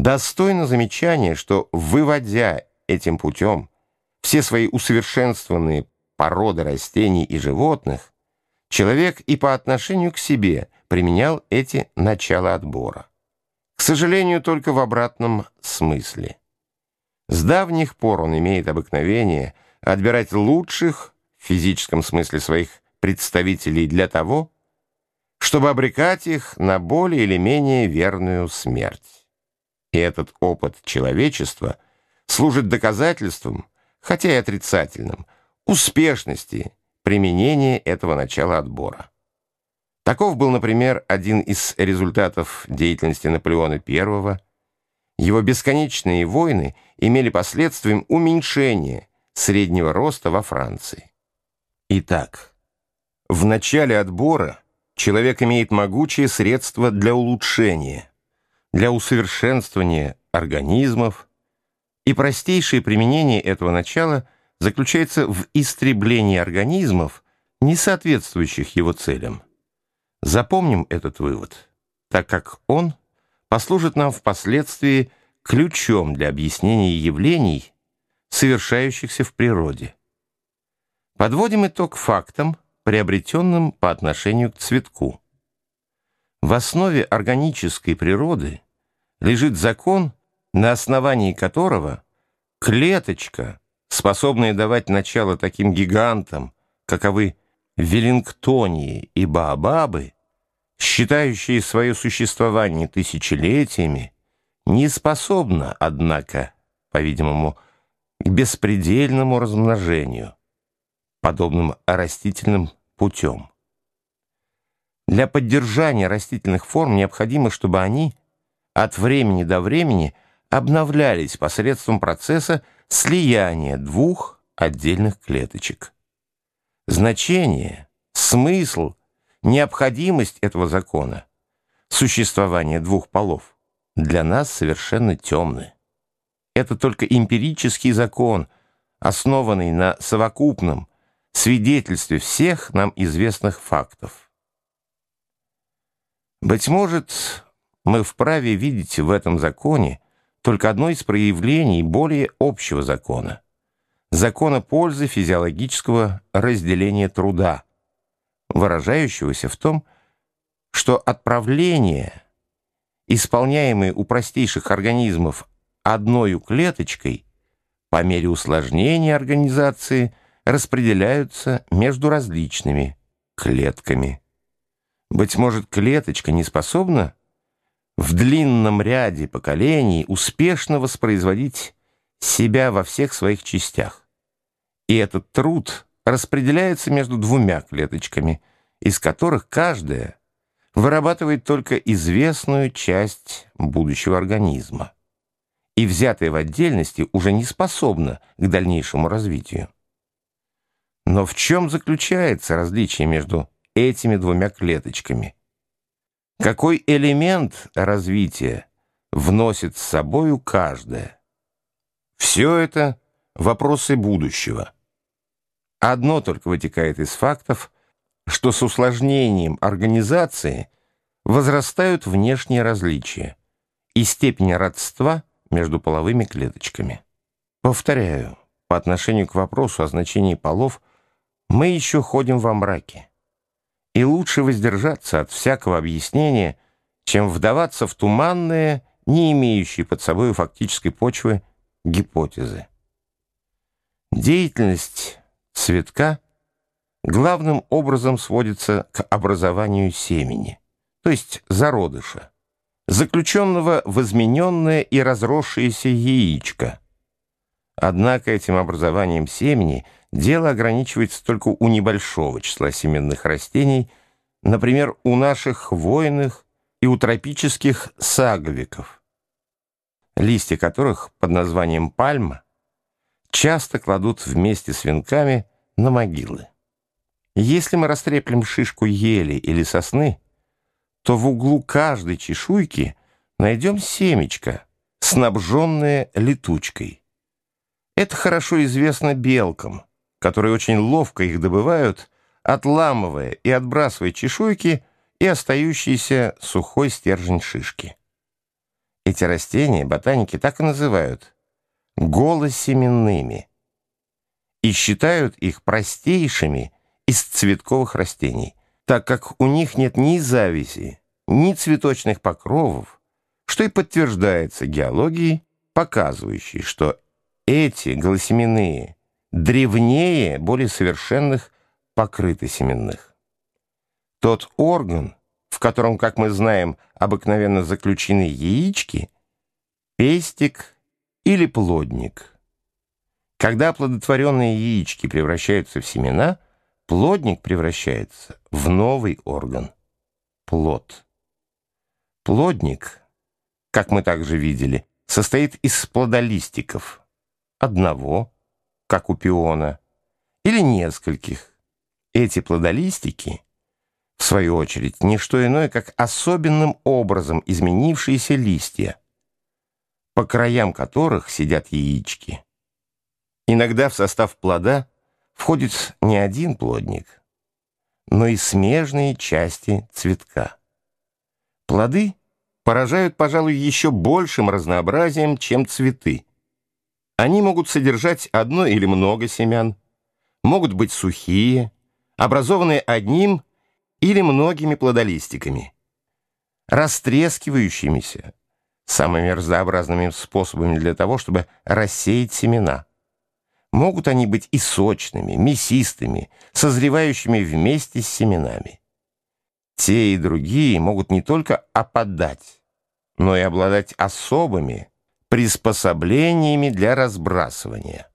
Достойно замечания, что, выводя этим путем все свои усовершенствованные породы растений и животных, человек и по отношению к себе применял эти начала отбора. К сожалению, только в обратном смысле. С давних пор он имеет обыкновение отбирать лучших в физическом смысле своих представителей для того, чтобы обрекать их на более или менее верную смерть. И этот опыт человечества служит доказательством, хотя и отрицательным, успешности применения этого начала отбора. Таков был, например, один из результатов деятельности Наполеона I. Его бесконечные войны имели последствием уменьшение среднего роста во Франции. Итак, в начале отбора человек имеет могучие средства для улучшения, для усовершенствования организмов, и простейшее применение этого начала заключается в истреблении организмов, не соответствующих его целям. Запомним этот вывод, так как он послужит нам впоследствии ключом для объяснения явлений, совершающихся в природе. Подводим итог фактам, приобретенным по отношению к цветку. В основе органической природы лежит закон, на основании которого клеточка, способная давать начало таким гигантам, каковы Веллингтонии и Баобабы, считающие свое существование тысячелетиями, не способна, однако, по-видимому, к беспредельному размножению, подобным растительным путем. Для поддержания растительных форм необходимо, чтобы они от времени до времени обновлялись посредством процесса слияния двух отдельных клеточек. Значение, смысл, необходимость этого закона, существование двух полов, для нас совершенно темны. Это только эмпирический закон, основанный на совокупном свидетельстве всех нам известных фактов. Быть может, мы вправе видеть в этом законе только одно из проявлений более общего закона — закона пользы физиологического разделения труда, выражающегося в том, что отправление, исполняемое у простейших организмов одной клеточкой, по мере усложнения организации распределяются между различными клетками. Быть может, клеточка не способна в длинном ряде поколений успешно воспроизводить себя во всех своих частях. И этот труд распределяется между двумя клеточками, из которых каждая вырабатывает только известную часть будущего организма и взятая в отдельности уже не способна к дальнейшему развитию. Но в чем заключается различие между этими двумя клеточками? Какой элемент развития вносит с собою каждая? Все это вопросы будущего. Одно только вытекает из фактов, что с усложнением организации возрастают внешние различия и степень родства между половыми клеточками. Повторяю, по отношению к вопросу о значении полов мы еще ходим во мраке. И лучше воздержаться от всякого объяснения, чем вдаваться в туманные, не имеющие под собой фактической почвы, гипотезы. Деятельность цветка главным образом сводится к образованию семени, то есть зародыша заключенного в измененное и разросшееся яичко. Однако этим образованием семени дело ограничивается только у небольшого числа семенных растений, например, у наших хвойных и у тропических саговиков, листья которых под названием пальма часто кладут вместе с венками на могилы. Если мы растреплем шишку ели или сосны, то в углу каждой чешуйки найдем семечко, снабженное летучкой. Это хорошо известно белкам, которые очень ловко их добывают, отламывая и отбрасывая чешуйки и остающийся сухой стержень шишки. Эти растения ботаники так и называют голосеменными и считают их простейшими из цветковых растений, так как у них нет ни завязи, ни цветочных покровов, что и подтверждается геологией, показывающей, что эти голосеменные древнее более совершенных покрытосеменных. Тот орган, в котором, как мы знаем, обыкновенно заключены яички, пестик или плодник. Когда оплодотворенные яички превращаются в семена, плодник превращается в новый орган – плод. Плодник, как мы также видели, состоит из плодолистиков, одного, как у пиона, или нескольких. Эти плодолистики – в свою очередь, не что иное, как особенным образом изменившиеся листья, по краям которых сидят яички. Иногда в состав плода входит не один плодник, но и смежные части цветка. Плоды поражают, пожалуй, еще большим разнообразием, чем цветы. Они могут содержать одно или много семян, могут быть сухие, образованные одним или многими плодолистиками, растрескивающимися самыми разнообразными способами для того, чтобы рассеять семена. Могут они быть и сочными, мясистыми, созревающими вместе с семенами. Те и другие могут не только опадать, но и обладать особыми приспособлениями для разбрасывания.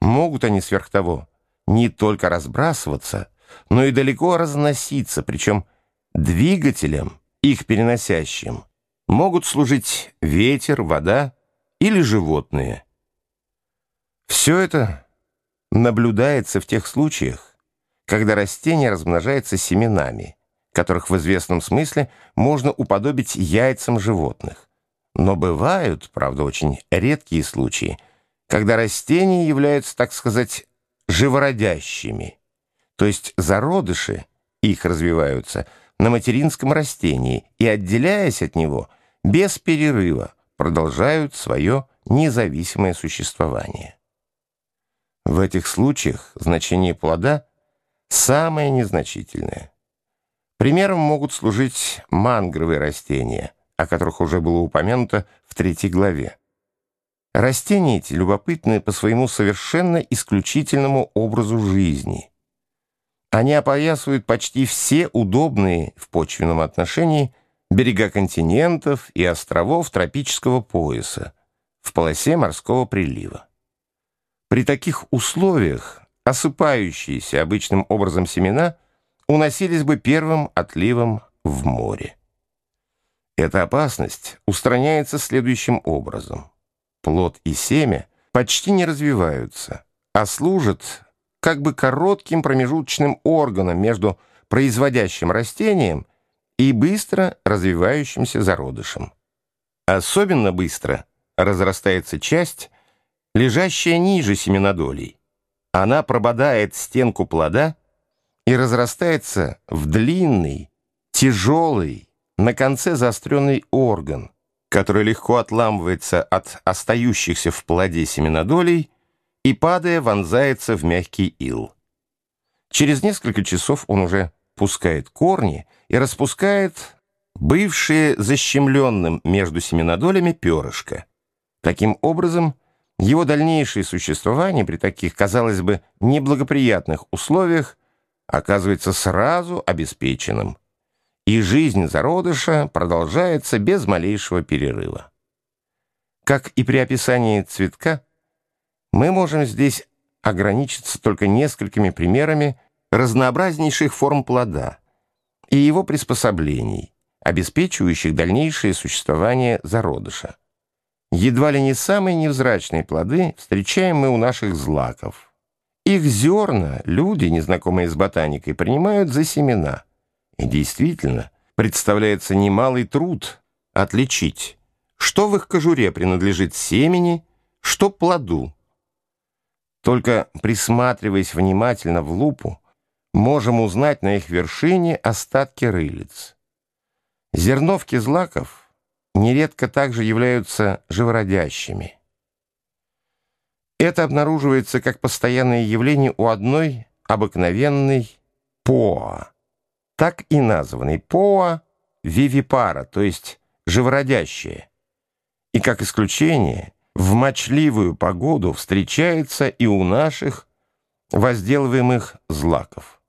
Могут они сверх того не только разбрасываться, но и далеко разноситься, причем двигателем, их переносящим, могут служить ветер, вода или животные. Все это наблюдается в тех случаях, когда растение размножается семенами, которых в известном смысле можно уподобить яйцам животных. Но бывают, правда, очень редкие случаи, когда растения являются, так сказать, живородящими то есть зародыши их развиваются на материнском растении и, отделяясь от него, без перерыва продолжают свое независимое существование. В этих случаях значение плода самое незначительное. Примером могут служить мангровые растения, о которых уже было упомянуто в третьей главе. Растения эти любопытны по своему совершенно исключительному образу жизни – они опоясывают почти все удобные в почвенном отношении берега континентов и островов тропического пояса в полосе морского прилива. При таких условиях осыпающиеся обычным образом семена уносились бы первым отливом в море. Эта опасность устраняется следующим образом. Плод и семя почти не развиваются, а служат как бы коротким промежуточным органом между производящим растением и быстро развивающимся зародышем. Особенно быстро разрастается часть, лежащая ниже семенодолей. Она прободает стенку плода и разрастается в длинный, тяжелый, на конце заостренный орган, который легко отламывается от остающихся в плоде семенодолей и, падая, вонзается в мягкий ил. Через несколько часов он уже пускает корни и распускает бывшее защемленным между семенодолями перышко. Таким образом, его дальнейшее существование при таких, казалось бы, неблагоприятных условиях оказывается сразу обеспеченным, и жизнь зародыша продолжается без малейшего перерыва. Как и при описании цветка, мы можем здесь ограничиться только несколькими примерами разнообразнейших форм плода и его приспособлений, обеспечивающих дальнейшее существование зародыша. Едва ли не самые невзрачные плоды встречаем мы у наших злаков. Их зерна люди, незнакомые с ботаникой, принимают за семена. И действительно, представляется немалый труд отличить, что в их кожуре принадлежит семени, что плоду. Только присматриваясь внимательно в лупу, можем узнать на их вершине остатки рылиц. Зерновки злаков нередко также являются живородящими. Это обнаруживается как постоянное явление у одной обыкновенной поа, так и названной поа вивипара, то есть живородящая, и как исключение в мочливую погоду встречается и у наших возделываемых злаков.